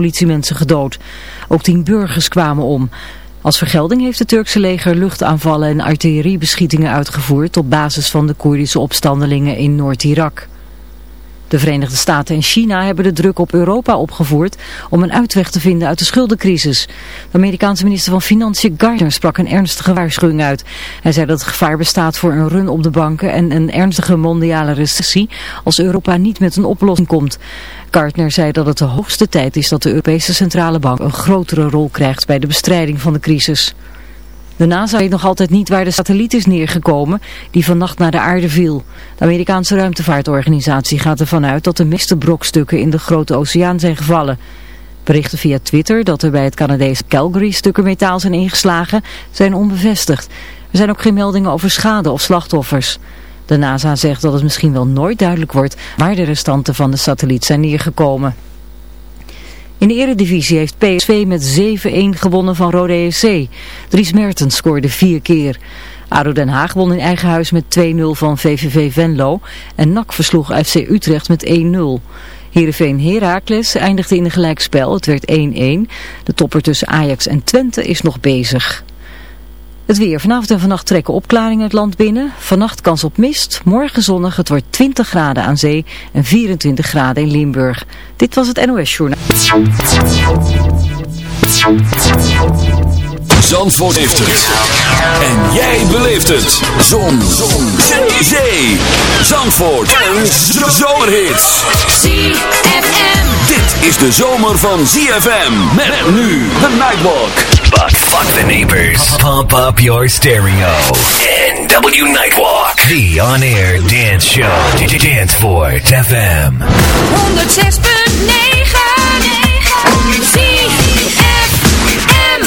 politiemensen gedood. Ook tien burgers kwamen om. Als vergelding heeft het Turkse leger luchtaanvallen en artilleriebeschietingen uitgevoerd op basis van de Koerdische opstandelingen in Noord-Irak. De Verenigde Staten en China hebben de druk op Europa opgevoerd om een uitweg te vinden uit de schuldencrisис. De Amerikaanse minister van Financiën Gardner sprak een ernstige waarschuwing uit. Hij zei dat het gevaar bestaat voor een run op de banken en een ernstige mondiale recessie als Europa niet met een oplossing komt. Gardner zei dat het de hoogste tijd is dat de Europese Centrale Bank een grotere rol krijgt bij de bestrijding van de crisis. De NASA weet nog altijd niet waar de satelliet is neergekomen die vannacht naar de aarde viel. De Amerikaanse ruimtevaartorganisatie gaat ervan uit dat de meeste brokstukken in de grote oceaan zijn gevallen. Berichten via Twitter dat er bij het Canadese Calgary stukken metaal zijn ingeslagen zijn onbevestigd. Er zijn ook geen meldingen over schade of slachtoffers. De NASA zegt dat het misschien wel nooit duidelijk wordt waar de restanten van de satelliet zijn neergekomen. In de eredivisie heeft PSV met 7-1 gewonnen van Rode EC. Dries Mertens scoorde vier keer. ADO Den Haag won in eigen huis met 2-0 van VVV Venlo. En NAC versloeg FC Utrecht met 1-0. Heerenveen Heracles eindigde in een gelijkspel. Het werd 1-1. De topper tussen Ajax en Twente is nog bezig. Het weer. Vanavond en vannacht trekken opklaringen het land binnen. Vannacht kans op mist. Morgen zonnig. Het wordt 20 graden aan zee en 24 graden in Limburg. Dit was het NOS Journaal. Zandvoort heeft het. En jij beleeft het. Zon. Zon. Zee. Zandvoort. En zomerhits. ZFM. Dit is de zomer van ZFM. Met nu de Nightwalk. But fuck the neighbors. Pump up your stereo. NW Nightwalk. The on-air dance show. Danceport FM. 106.9 ZFM.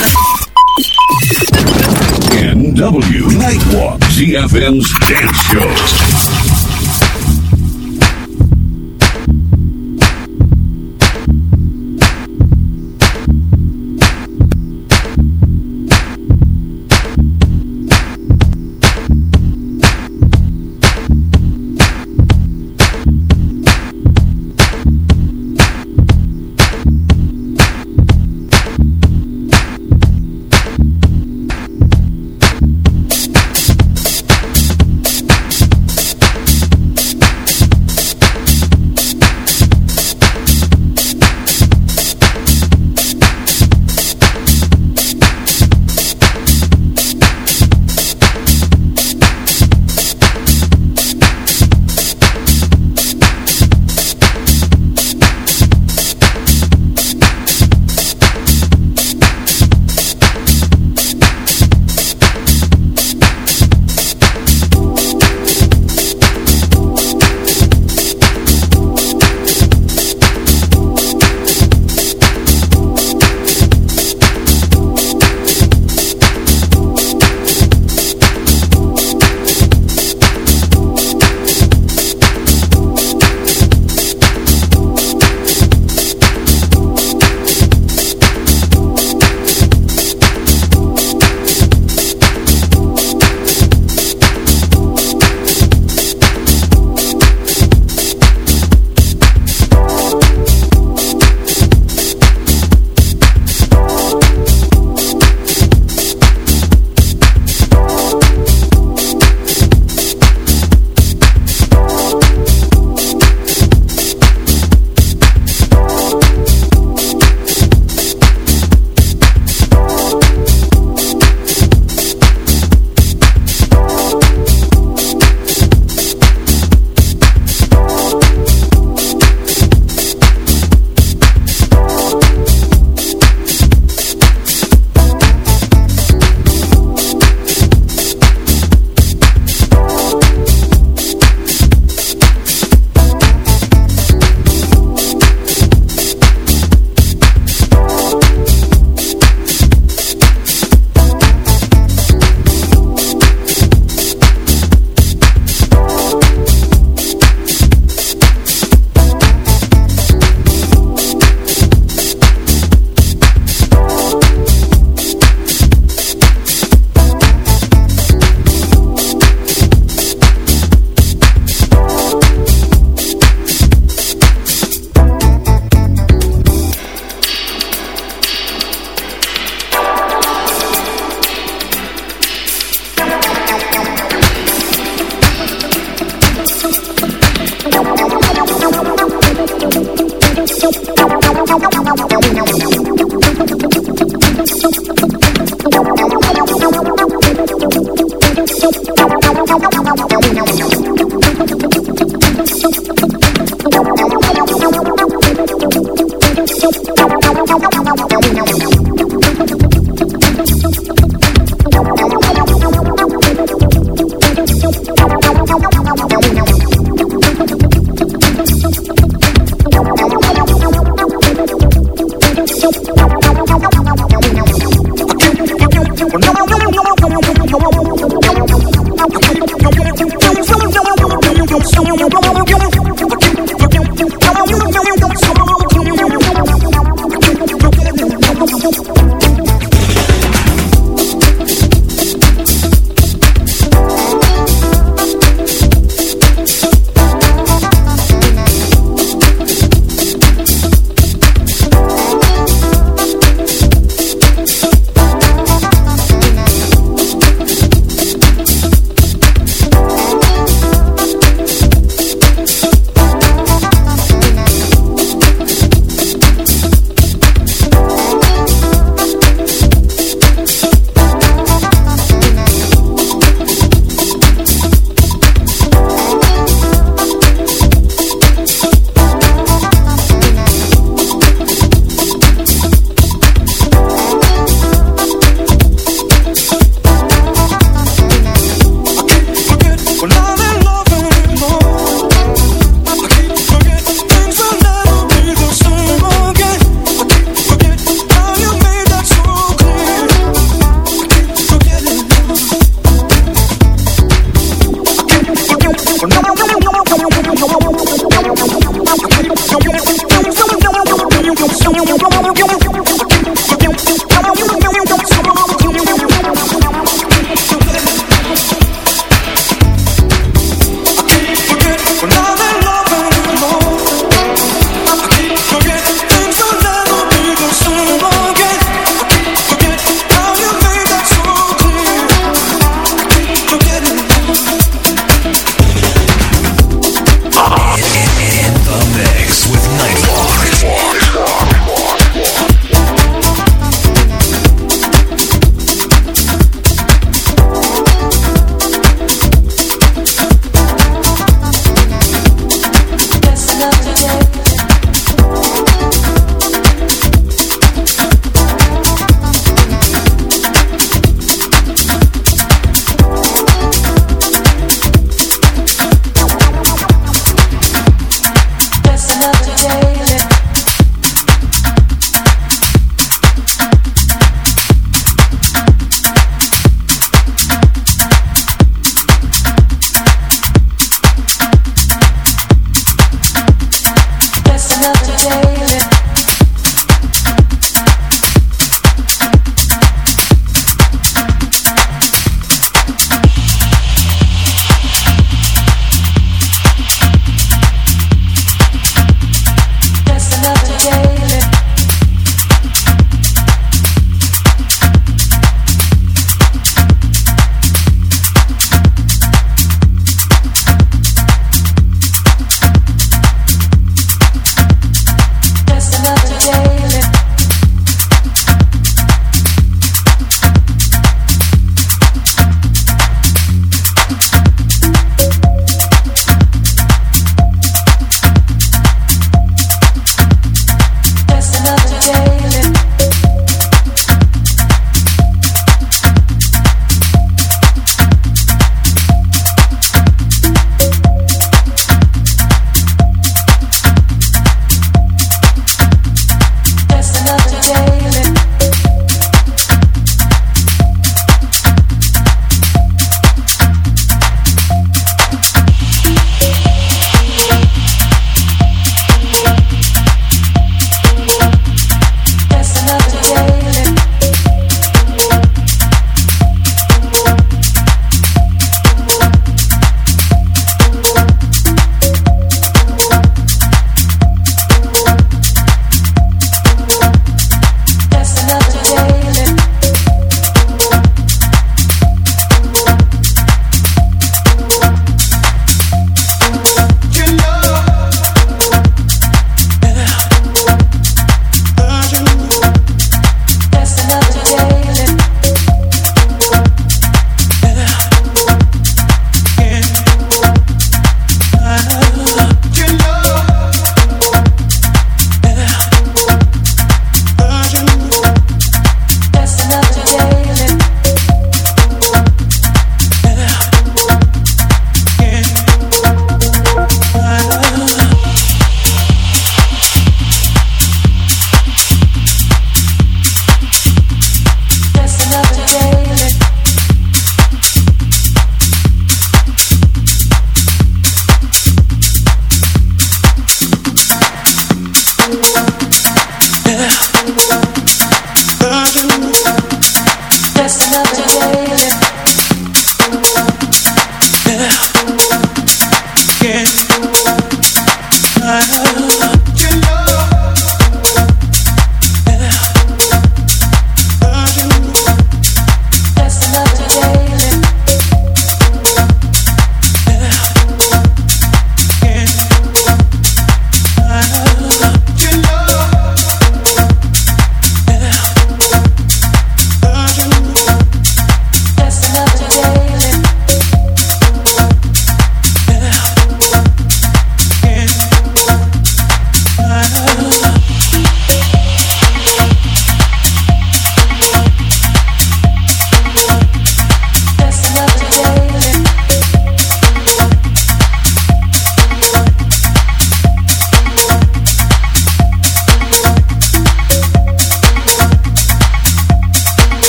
NW Nightwalk, ZFM's dance show.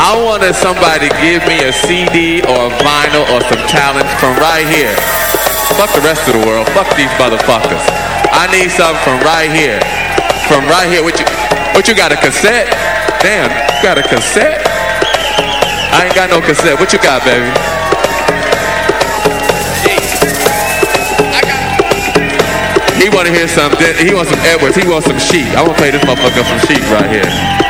I wanted somebody give me a CD or a vinyl or some talent from right here. Fuck the rest of the world. Fuck these motherfuckers. I need something from right here. From right here. What you, what you got, a cassette? Damn, you got a cassette? I ain't got no cassette. What you got, baby? He want to hear something. He wants some Edwards. He wants some sheep. I want to play this motherfucker some sheep right here.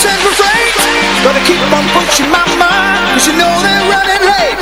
said refrain Gotta keep on pushing my mind Cause you know they're running late.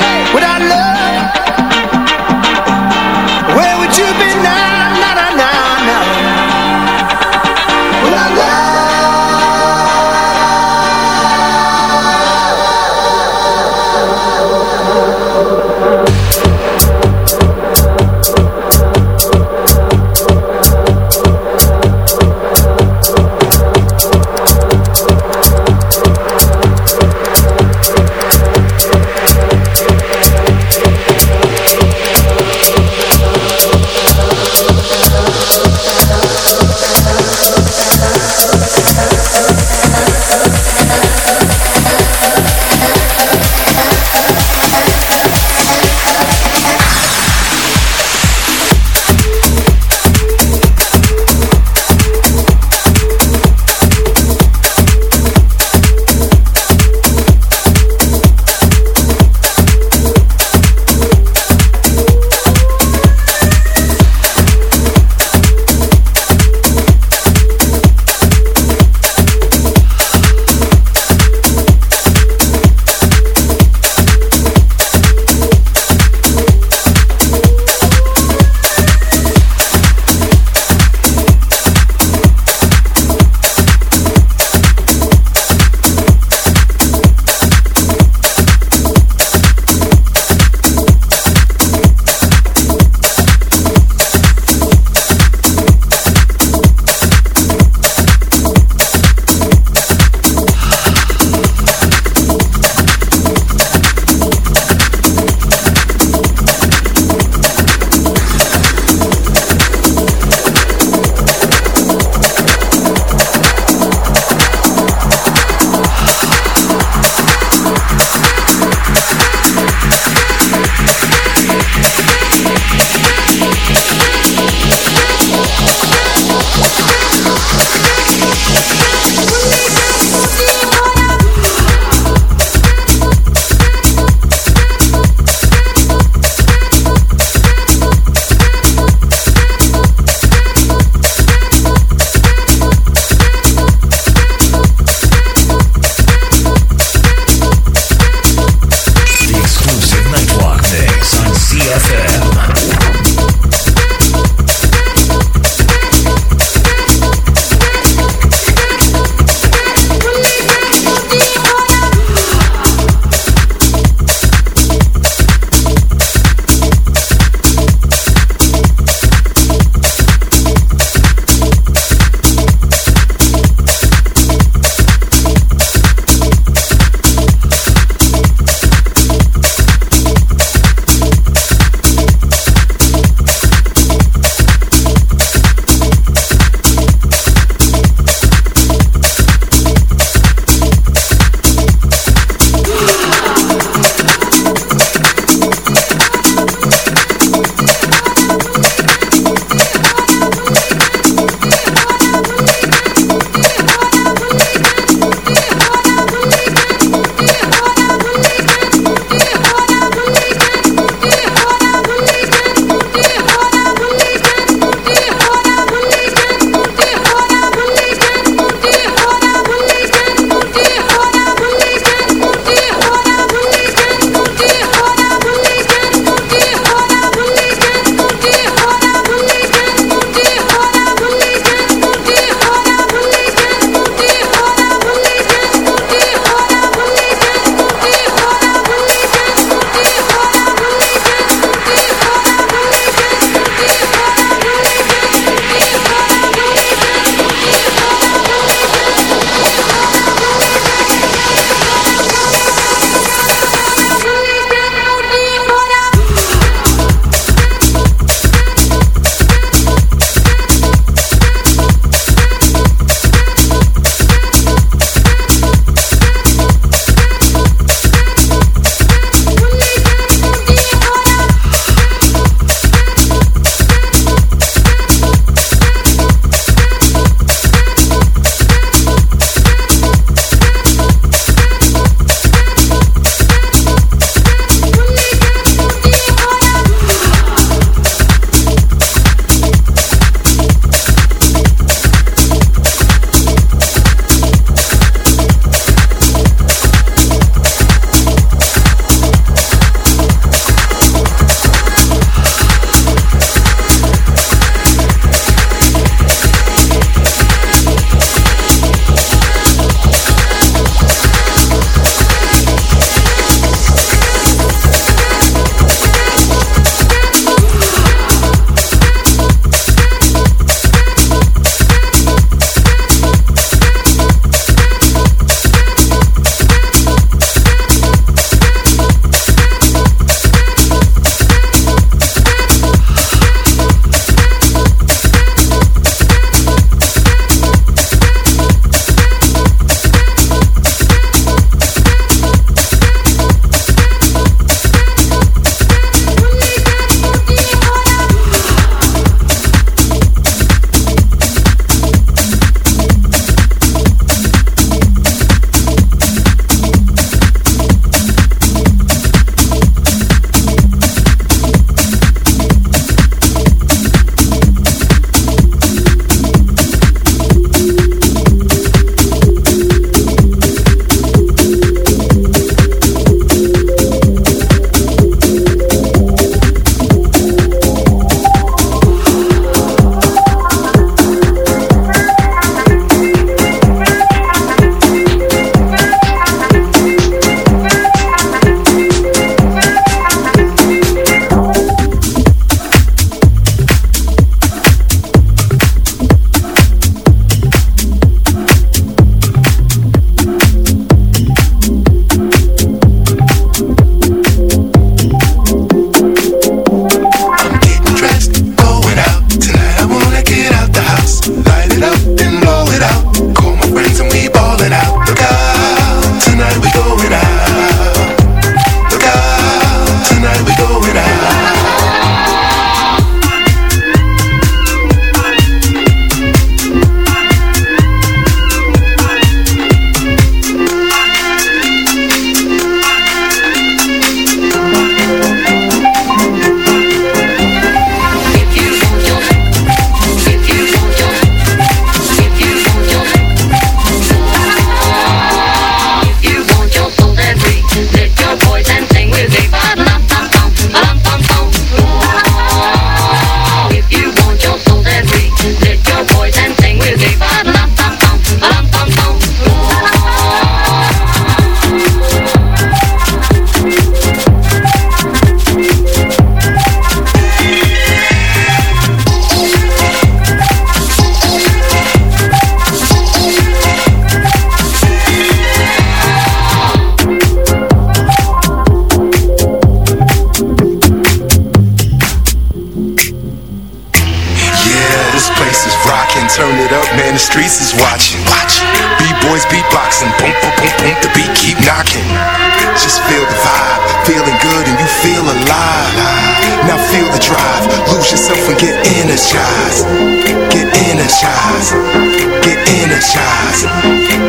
get energized,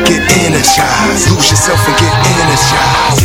get energized. Lose yourself and get energized.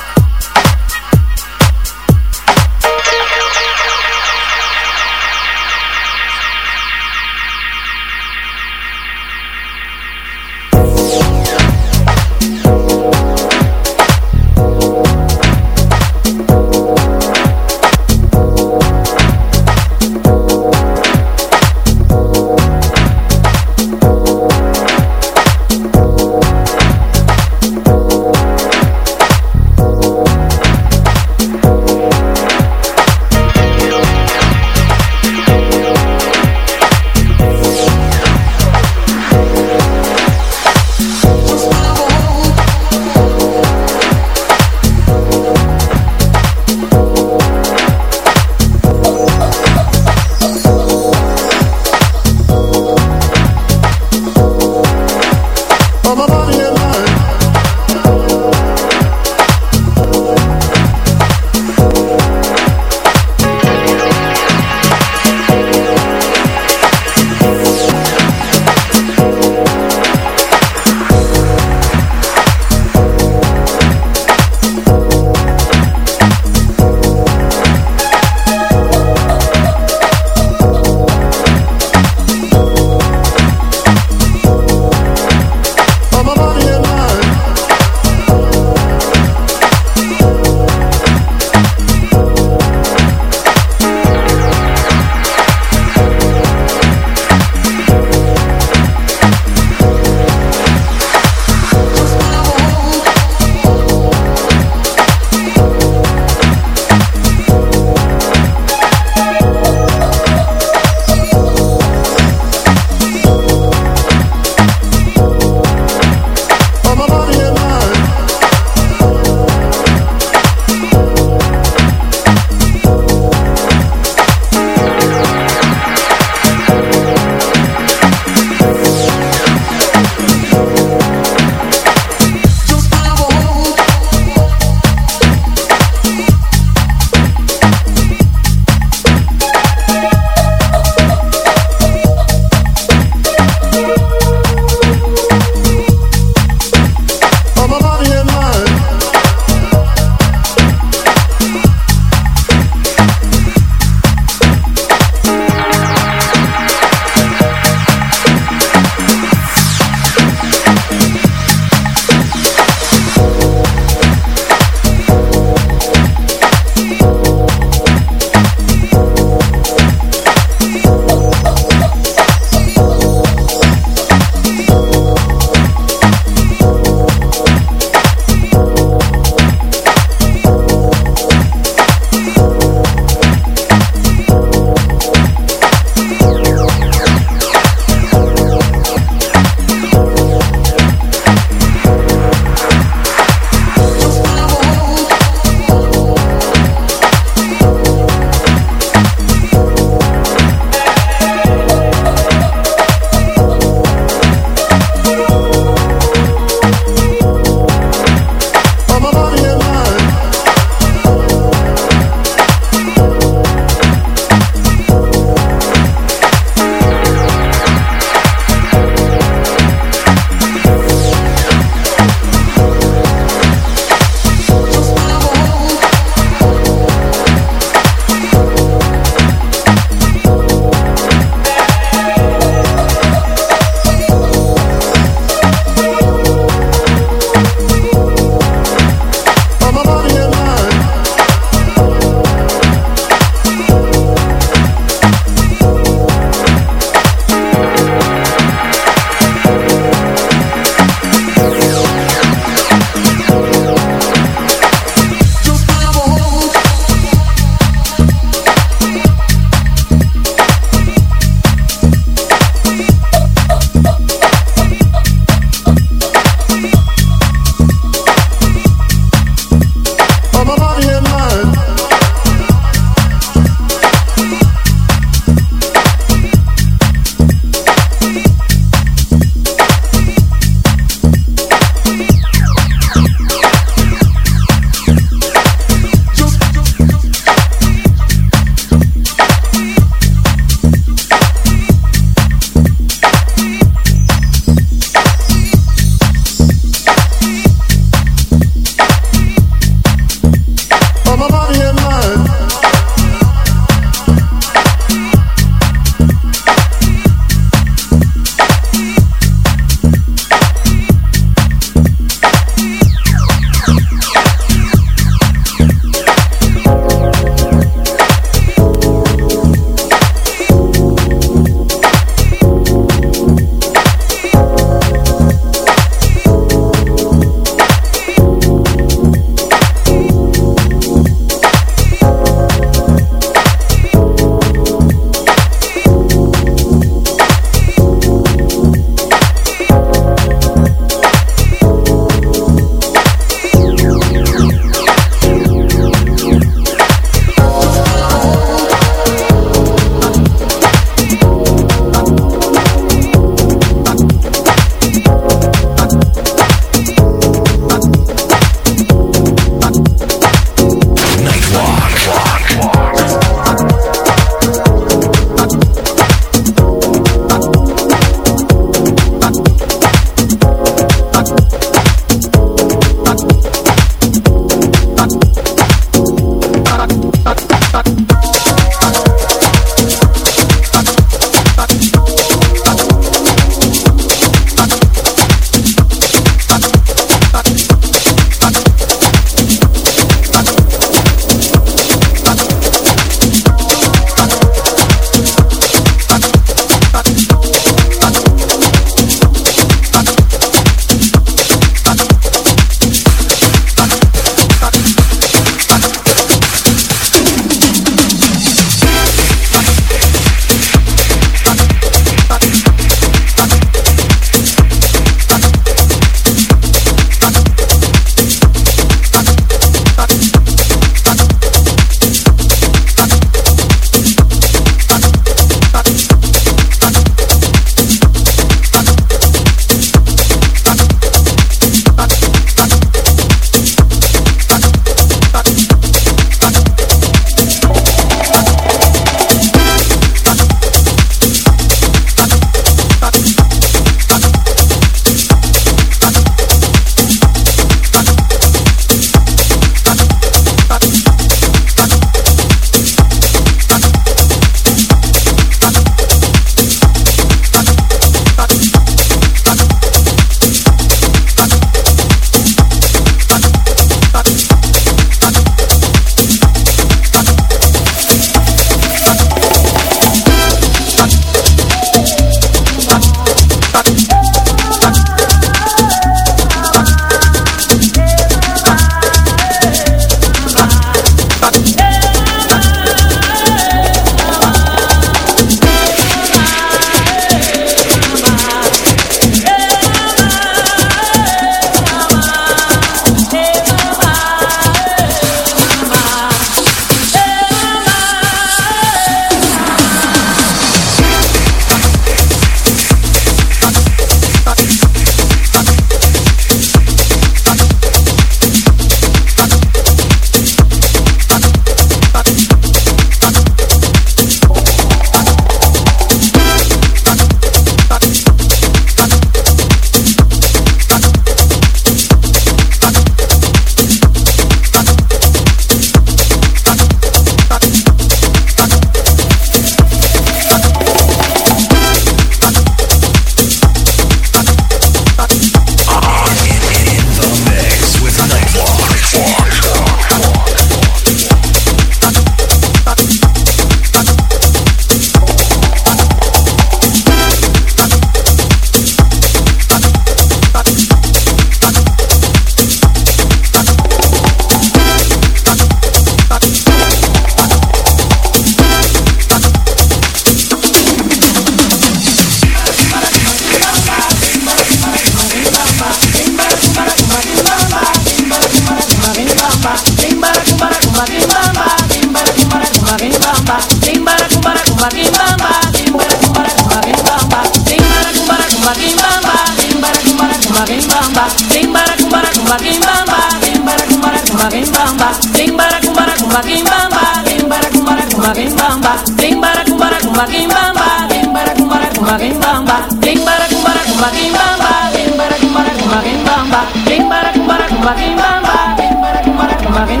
kumba bim bamba bim bara kumba kumba bim bamba bim bara kumba kumba bim bamba bim bara kumba kumba bim bamba bim bara kumba kumba bim bamba bim bara kumba kumba bim bamba bim bara kumba kumba bim bamba bim bara kumba kumba bim bamba bim bara kumba kumba bim bamba bim bara kumba kumba bim bamba bim bara kumba kumba bim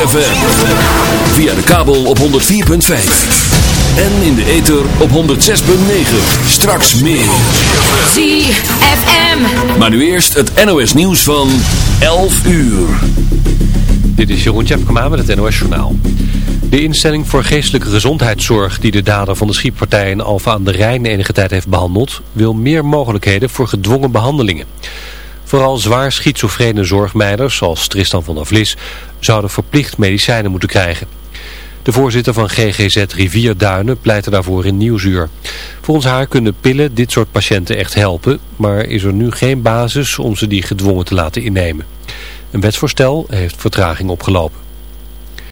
ZFM. Via de kabel op 104.5. En in de ether op 106.9. Straks meer. ZFM. Maar nu eerst het NOS nieuws van 11 uur. Dit is Jeroen Tjepkema met het NOS Journaal. De instelling voor geestelijke gezondheidszorg die de dader van de schietpartij in Alfa aan de Rijn enige tijd heeft behandeld, wil meer mogelijkheden voor gedwongen behandelingen. Vooral zwaar schizofrene zorgmeiders, zoals Tristan van der Vlis, zouden verplicht medicijnen moeten krijgen. De voorzitter van GGZ Rivierduinen pleitte daarvoor in Nieuwsuur. Volgens haar kunnen pillen dit soort patiënten echt helpen, maar is er nu geen basis om ze die gedwongen te laten innemen. Een wetsvoorstel heeft vertraging opgelopen.